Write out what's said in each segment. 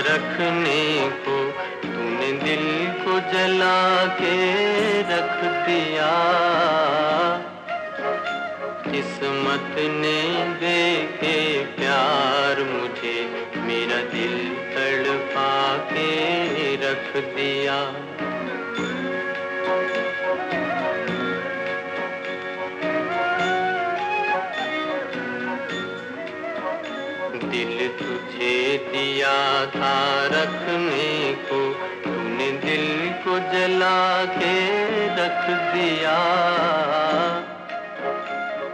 रखने को तूने दिल को जला के रख दिया। किस्मत ने दे के प्यार मुझे, मेरा दिल तड़पा के रख दिया। दिल तुझे दिया था रखने को। तूने दिल को जला के रख दिया।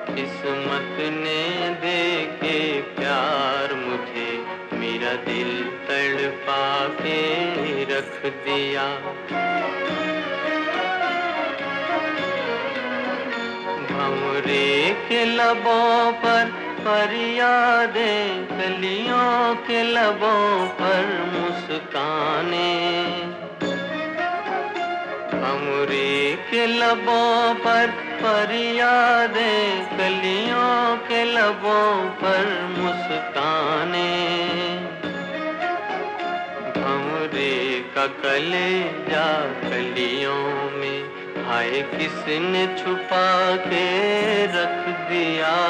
किस्मत ने दे के प्यार मुझे, मेरा दिल तड़पा के रख दिया। भमरे के लबों पर फरियादें कलियों के लबों पर मुस्काने। हमरे के लबों पर फरियादें कलियों के लबों पर मुस्काने। हमरे का कलेजा कलियों में, हाय किसने छुपा के रख दिया?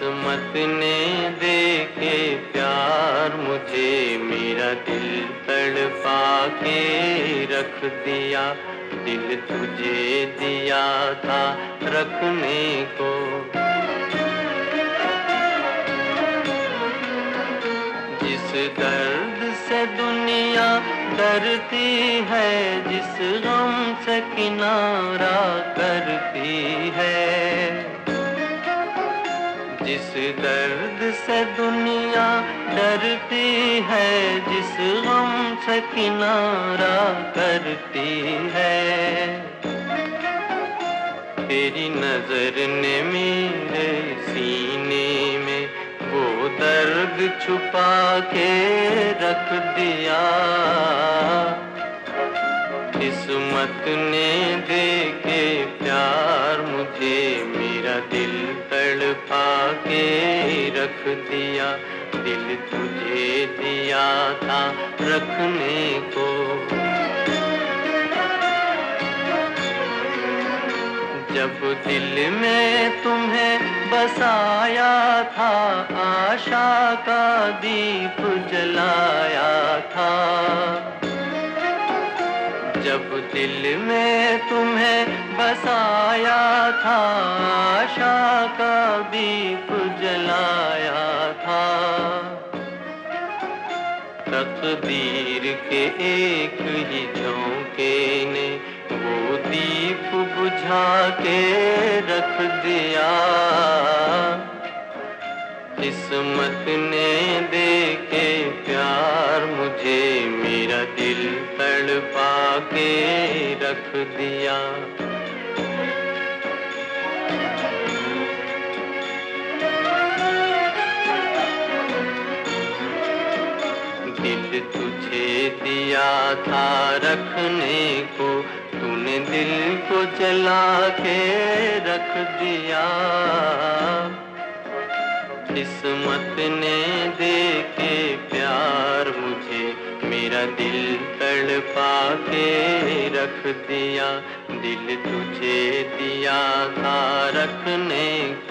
किस्मत ने दे के प्यार मुझे मेरा दिल तड़पा के रख दिया, दिल तुझे दिया था रखने को। जिस दर्द से दुनिया डरती है, जिस गम से किनारा करती जिस दर्द से दुनिया डरती है, जिस गम से किनारा करती है। तेरी नज़र ने मेरे सीने में वो दर्द छुपा के रख दिया। किस्मत ने दे के प्यार मुझे मेरा दिल तड़पा रख दिया, दिल तुझे दिया था रखने को। जब दिल में तुम्हें बसाया था, आशा का दीप जलाया था। जब दिल में तुम्हें बसाया था का दीप जलाया था। तकदीर के एक ही झोंके ने वो दीप बुझा के रख दिया। किस्मत ने दे के प्यार मुझे मेरा दिल तड़पा के रख दिया। था रखने को तूने दिल को जला के रख दिया। किस्मत ने दे के प्यार मुझे, मेरा दिल तड़पा के रख दिया। दिल तुझे दिया था रखने को।